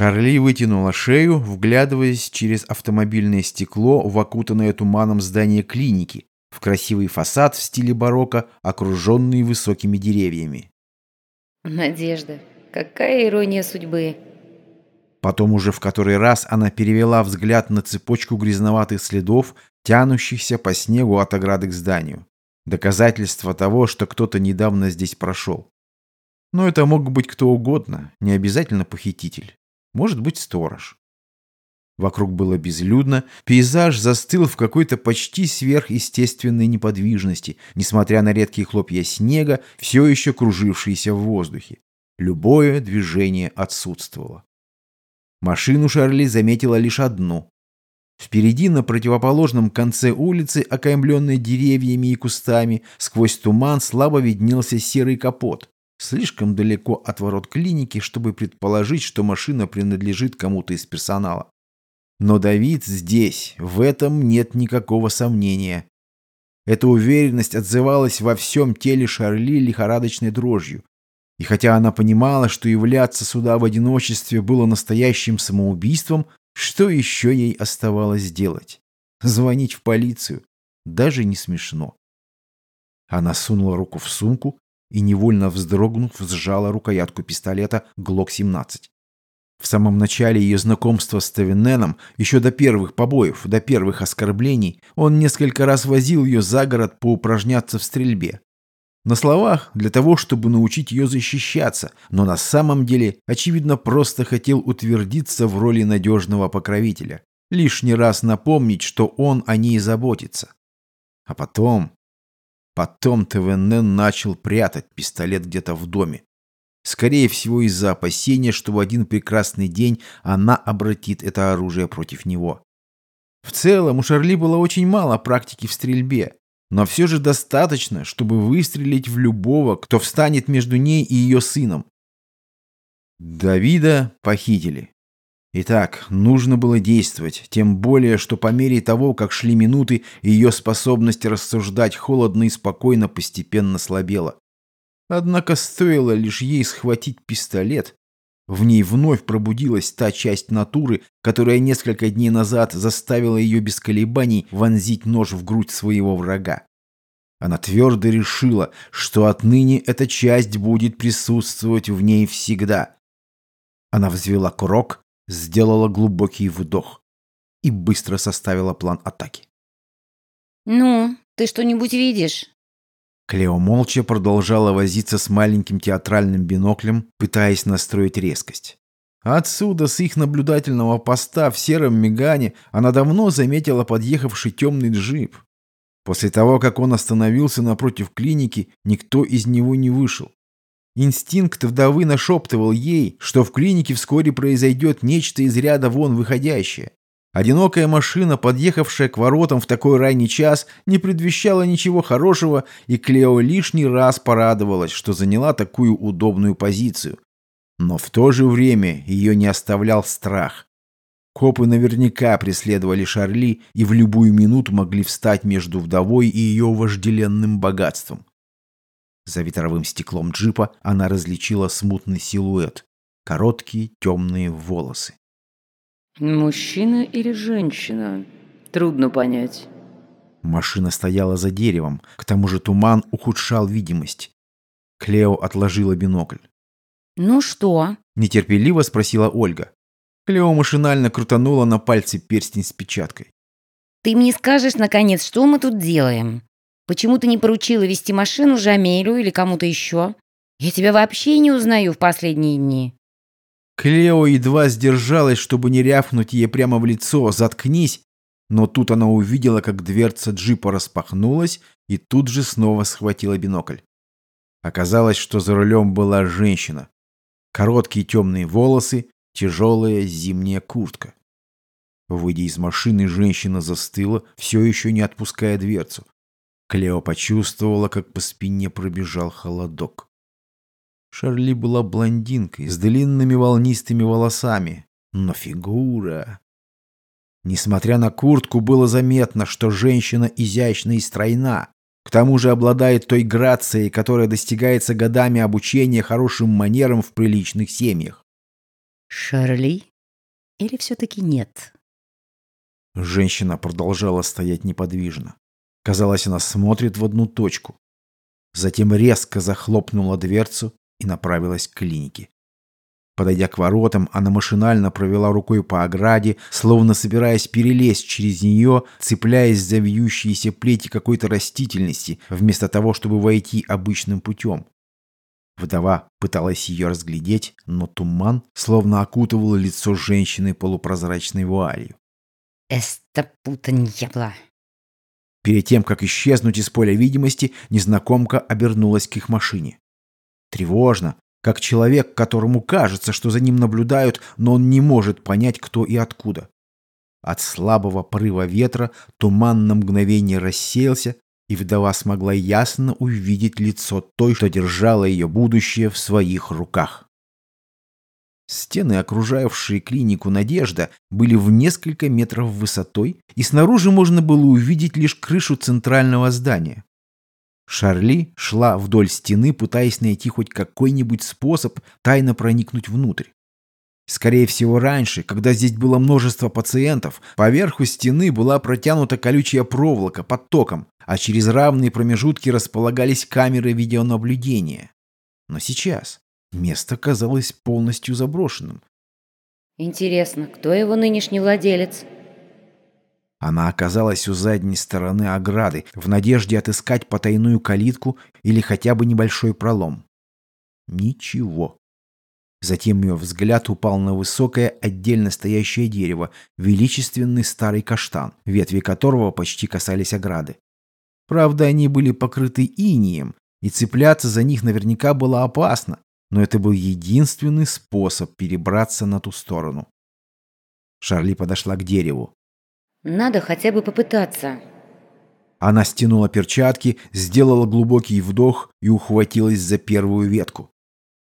Шарли вытянула шею, вглядываясь через автомобильное стекло в окутанное туманом здание клиники, в красивый фасад в стиле барокко, окруженный высокими деревьями. Надежда, какая ирония судьбы. Потом уже в который раз она перевела взгляд на цепочку грязноватых следов, тянущихся по снегу от ограды к зданию. Доказательство того, что кто-то недавно здесь прошел. Но это мог быть кто угодно, не обязательно похититель. Может быть, сторож. Вокруг было безлюдно, пейзаж застыл в какой-то почти сверхъестественной неподвижности, несмотря на редкие хлопья снега, все еще кружившиеся в воздухе. Любое движение отсутствовало. Машину Шарли заметила лишь одну. Впереди, на противоположном конце улицы, окаймленной деревьями и кустами, сквозь туман слабо виднелся серый капот. Слишком далеко от ворот клиники, чтобы предположить, что машина принадлежит кому-то из персонала. Но Давид здесь, в этом нет никакого сомнения. Эта уверенность отзывалась во всем теле Шарли лихорадочной дрожью. И хотя она понимала, что являться сюда в одиночестве было настоящим самоубийством, что еще ей оставалось делать? Звонить в полицию? Даже не смешно. Она сунула руку в сумку и, невольно вздрогнув, сжала рукоятку пистолета ГЛОК-17. В самом начале ее знакомства с Тавиненом, еще до первых побоев, до первых оскорблений, он несколько раз возил ее за город поупражняться в стрельбе. На словах, для того, чтобы научить ее защищаться, но на самом деле, очевидно, просто хотел утвердиться в роли надежного покровителя. Лишний раз напомнить, что он о ней заботится. А потом... Потом ТВН начал прятать пистолет где-то в доме. Скорее всего, из-за опасения, что в один прекрасный день она обратит это оружие против него. В целом, у Шарли было очень мало практики в стрельбе, но все же достаточно, чтобы выстрелить в любого, кто встанет между ней и ее сыном. Давида похитили. Итак, нужно было действовать, тем более, что по мере того, как шли минуты, ее способность рассуждать холодно и спокойно постепенно слабела. Однако стоило лишь ей схватить пистолет, в ней вновь пробудилась та часть натуры, которая несколько дней назад заставила ее без колебаний вонзить нож в грудь своего врага. Она твердо решила, что отныне эта часть будет присутствовать в ней всегда. Она взвела курок, сделала глубокий вдох и быстро составила план атаки. «Ну, ты что-нибудь видишь?» Клео молча продолжала возиться с маленьким театральным биноклем, пытаясь настроить резкость. Отсюда, с их наблюдательного поста в сером мигане, она давно заметила подъехавший темный джип. После того, как он остановился напротив клиники, никто из него не вышел. Инстинкт вдовы нашептывал ей, что в клинике вскоре произойдет нечто из ряда вон выходящее. Одинокая машина, подъехавшая к воротам в такой ранний час, не предвещала ничего хорошего, и Клео лишний раз порадовалась, что заняла такую удобную позицию. Но в то же время ее не оставлял страх. Копы наверняка преследовали Шарли и в любую минуту могли встать между вдовой и ее вожделенным богатством. За ветровым стеклом джипа она различила смутный силуэт. Короткие темные волосы. Мужчина или женщина? Трудно понять. Машина стояла за деревом, к тому же туман ухудшал видимость. Клео отложила бинокль. «Ну что?» – нетерпеливо спросила Ольга. Клео машинально крутанула на пальце перстень с печаткой. «Ты мне скажешь, наконец, что мы тут делаем? Почему ты не поручила вести машину Жамелю или кому-то еще? Я тебя вообще не узнаю в последние дни». Клео едва сдержалась, чтобы не рявкнуть ей прямо в лицо «Заткнись!», но тут она увидела, как дверца джипа распахнулась и тут же снова схватила бинокль. Оказалось, что за рулем была женщина. Короткие темные волосы, тяжелая зимняя куртка. Выйдя из машины, женщина застыла, все еще не отпуская дверцу. Клео почувствовала, как по спине пробежал холодок. Шарли была блондинкой с длинными волнистыми волосами, но фигура... Несмотря на куртку, было заметно, что женщина изящна и стройна. К тому же обладает той грацией, которая достигается годами обучения хорошим манерам в приличных семьях. «Шарли?» Или все-таки нет? Женщина продолжала стоять неподвижно. Казалось, она смотрит в одну точку. Затем резко захлопнула дверцу и направилась к клинике. Подойдя к воротам, она машинально провела рукой по ограде, словно собираясь перелезть через нее, цепляясь за вьющиеся плети какой-то растительности, вместо того, чтобы войти обычным путем. Вдова пыталась ее разглядеть, но туман словно окутывал лицо женщины полупрозрачной вуалью. «Эста путаньябла!» Перед тем, как исчезнуть из поля видимости, незнакомка обернулась к их машине. Тревожно, как человек, которому кажется, что за ним наблюдают, но он не может понять, кто и откуда. От слабого порыва ветра туман на мгновение рассеялся, и вдова смогла ясно увидеть лицо той, что держала ее будущее в своих руках. Стены, окружавшие клинику «Надежда», были в несколько метров высотой, и снаружи можно было увидеть лишь крышу центрального здания. Шарли шла вдоль стены, пытаясь найти хоть какой-нибудь способ тайно проникнуть внутрь. Скорее всего, раньше, когда здесь было множество пациентов, поверху стены была протянута колючая проволока под током, а через равные промежутки располагались камеры видеонаблюдения. Но сейчас место казалось полностью заброшенным. Интересно, кто его нынешний владелец? Она оказалась у задней стороны ограды, в надежде отыскать потайную калитку или хотя бы небольшой пролом. Ничего. Затем ее взгляд упал на высокое отдельно стоящее дерево, величественный старый каштан, ветви которого почти касались ограды. Правда, они были покрыты инием, и цепляться за них наверняка было опасно, но это был единственный способ перебраться на ту сторону. Шарли подошла к дереву. Надо хотя бы попытаться. Она стянула перчатки, сделала глубокий вдох и ухватилась за первую ветку.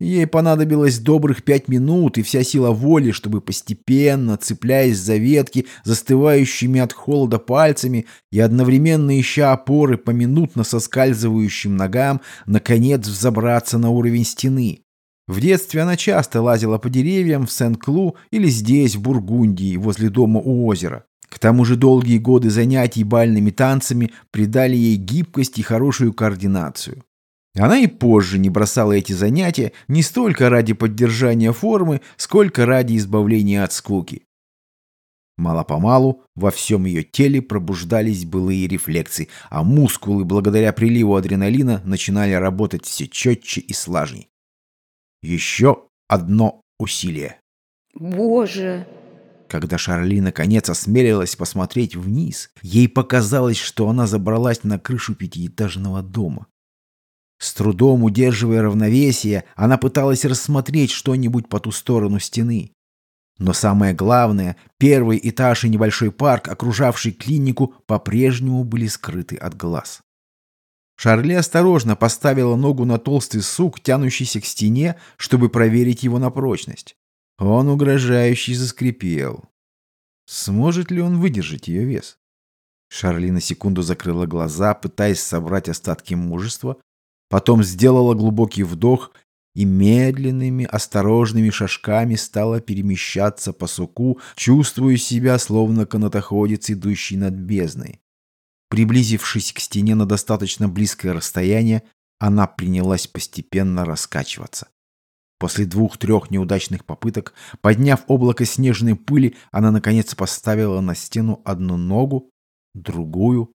Ей понадобилось добрых пять минут и вся сила воли, чтобы постепенно, цепляясь за ветки, застывающими от холода пальцами и одновременно ища опоры поминутно соскальзывающим ногам, наконец взобраться на уровень стены. В детстве она часто лазила по деревьям в Сен-Клу или здесь, в Бургундии, возле дома у озера. К тому же долгие годы занятий бальными танцами придали ей гибкость и хорошую координацию. Она и позже не бросала эти занятия не столько ради поддержания формы, сколько ради избавления от скуки. Мало-помалу во всем ее теле пробуждались былые рефлексы, а мускулы, благодаря приливу адреналина, начинали работать все четче и слажней. Еще одно усилие. Боже! Когда Шарли наконец осмелилась посмотреть вниз, ей показалось, что она забралась на крышу пятиэтажного дома. С трудом удерживая равновесие, она пыталась рассмотреть что-нибудь по ту сторону стены. Но самое главное, первый этаж и небольшой парк, окружавший клинику, по-прежнему были скрыты от глаз. Шарли осторожно поставила ногу на толстый сук, тянущийся к стене, чтобы проверить его на прочность. Он угрожающе заскрипел. Сможет ли он выдержать ее вес? Шарли на секунду закрыла глаза, пытаясь собрать остатки мужества, потом сделала глубокий вдох и медленными, осторожными шажками стала перемещаться по суку, чувствуя себя словно канатоходец, идущий над бездной. Приблизившись к стене на достаточно близкое расстояние, она принялась постепенно раскачиваться. После двух-трех неудачных попыток, подняв облако снежной пыли, она наконец поставила на стену одну ногу, другую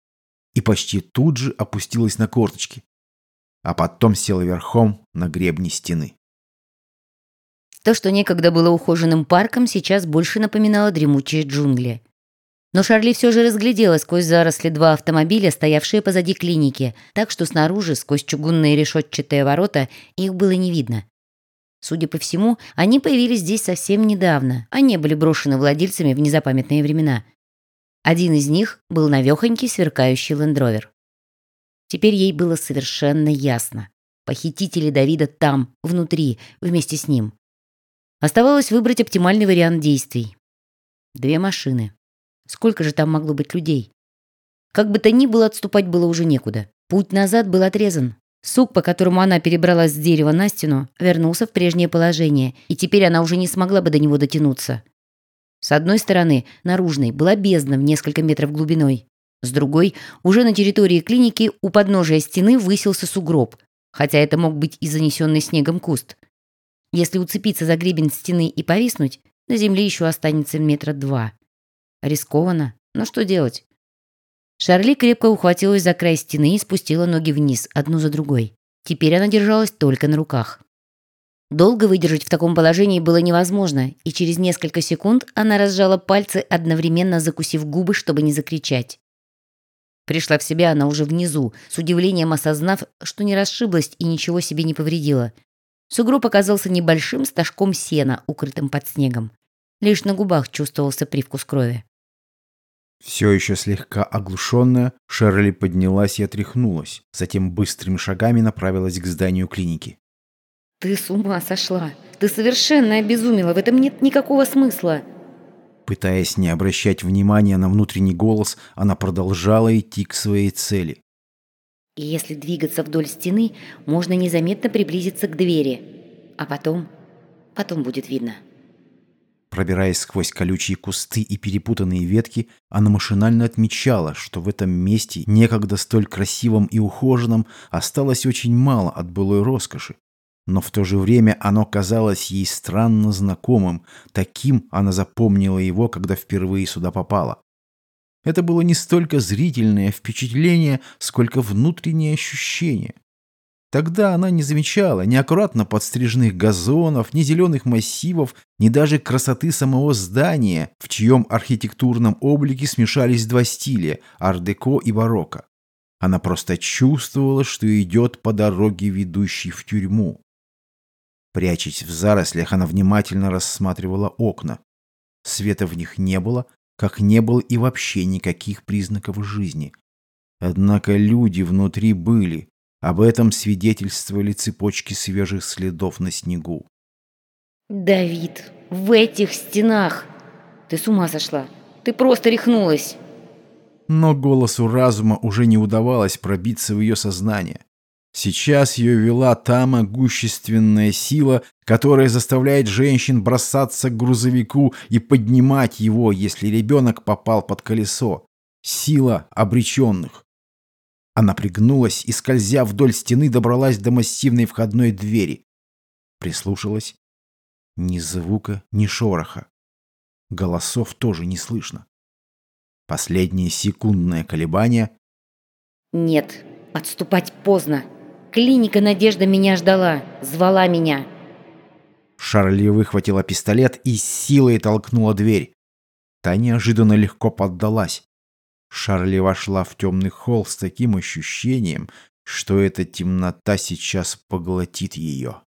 и почти тут же опустилась на корточки, а потом села верхом на гребне стены. То, что некогда было ухоженным парком, сейчас больше напоминало дремучие джунгли. Но Шарли все же разглядела сквозь заросли два автомобиля, стоявшие позади клиники, так что снаружи, сквозь чугунные решетчатые ворота, их было не видно. Судя по всему, они появились здесь совсем недавно, а не были брошены владельцами в незапамятные времена. Один из них был навехонький сверкающий лендровер. Теперь ей было совершенно ясно. Похитители Давида там, внутри, вместе с ним. Оставалось выбрать оптимальный вариант действий. Две машины. Сколько же там могло быть людей? Как бы то ни было, отступать было уже некуда. Путь назад был отрезан. Сук, по которому она перебралась с дерева на стену, вернулся в прежнее положение, и теперь она уже не смогла бы до него дотянуться. С одной стороны, наружной, была бездна в несколько метров глубиной. С другой, уже на территории клиники у подножия стены высился сугроб, хотя это мог быть и занесенный снегом куст. Если уцепиться за гребень стены и повиснуть, на земле еще останется метра два. Рискованно, но что делать? Шарли крепко ухватилась за край стены и спустила ноги вниз, одну за другой. Теперь она держалась только на руках. Долго выдержать в таком положении было невозможно, и через несколько секунд она разжала пальцы, одновременно закусив губы, чтобы не закричать. Пришла в себя она уже внизу, с удивлением осознав, что не расшиблась и ничего себе не повредила. Сугроб оказался небольшим стажком сена, укрытым под снегом. Лишь на губах чувствовался привкус крови. Все еще слегка оглушенная, Шерли поднялась и отряхнулась, затем быстрыми шагами направилась к зданию клиники. «Ты с ума сошла! Ты совершенно обезумела! В этом нет никакого смысла!» Пытаясь не обращать внимания на внутренний голос, она продолжала идти к своей цели. И если двигаться вдоль стены, можно незаметно приблизиться к двери. А потом... потом будет видно. Пробираясь сквозь колючие кусты и перепутанные ветки, она машинально отмечала, что в этом месте, некогда столь красивом и ухоженном, осталось очень мало от былой роскоши. Но в то же время оно казалось ей странно знакомым, таким она запомнила его, когда впервые сюда попала. Это было не столько зрительное впечатление, сколько внутреннее ощущение. Тогда она не замечала ни аккуратно подстриженных газонов, ни зеленых массивов, ни даже красоты самого здания, в чьем архитектурном облике смешались два стиля – ар-деко и барокко. Она просто чувствовала, что идет по дороге, ведущей в тюрьму. Прячась в зарослях, она внимательно рассматривала окна. Света в них не было, как не было и вообще никаких признаков жизни. Однако люди внутри были. Об этом свидетельствовали цепочки свежих следов на снегу. «Давид, в этих стенах! Ты с ума сошла! Ты просто рехнулась!» Но голосу разума уже не удавалось пробиться в ее сознание. Сейчас ее вела та могущественная сила, которая заставляет женщин бросаться к грузовику и поднимать его, если ребенок попал под колесо. Сила обреченных. Она пригнулась и, скользя вдоль стены, добралась до массивной входной двери. Прислушалась. Ни звука, ни шороха. Голосов тоже не слышно. Последнее секундное колебание. «Нет, отступать поздно», Клиника «Надежда» меня ждала, звала меня. Шарли выхватила пистолет и с силой толкнула дверь. Та неожиданно легко поддалась. Шарли вошла в темный холл с таким ощущением, что эта темнота сейчас поглотит ее.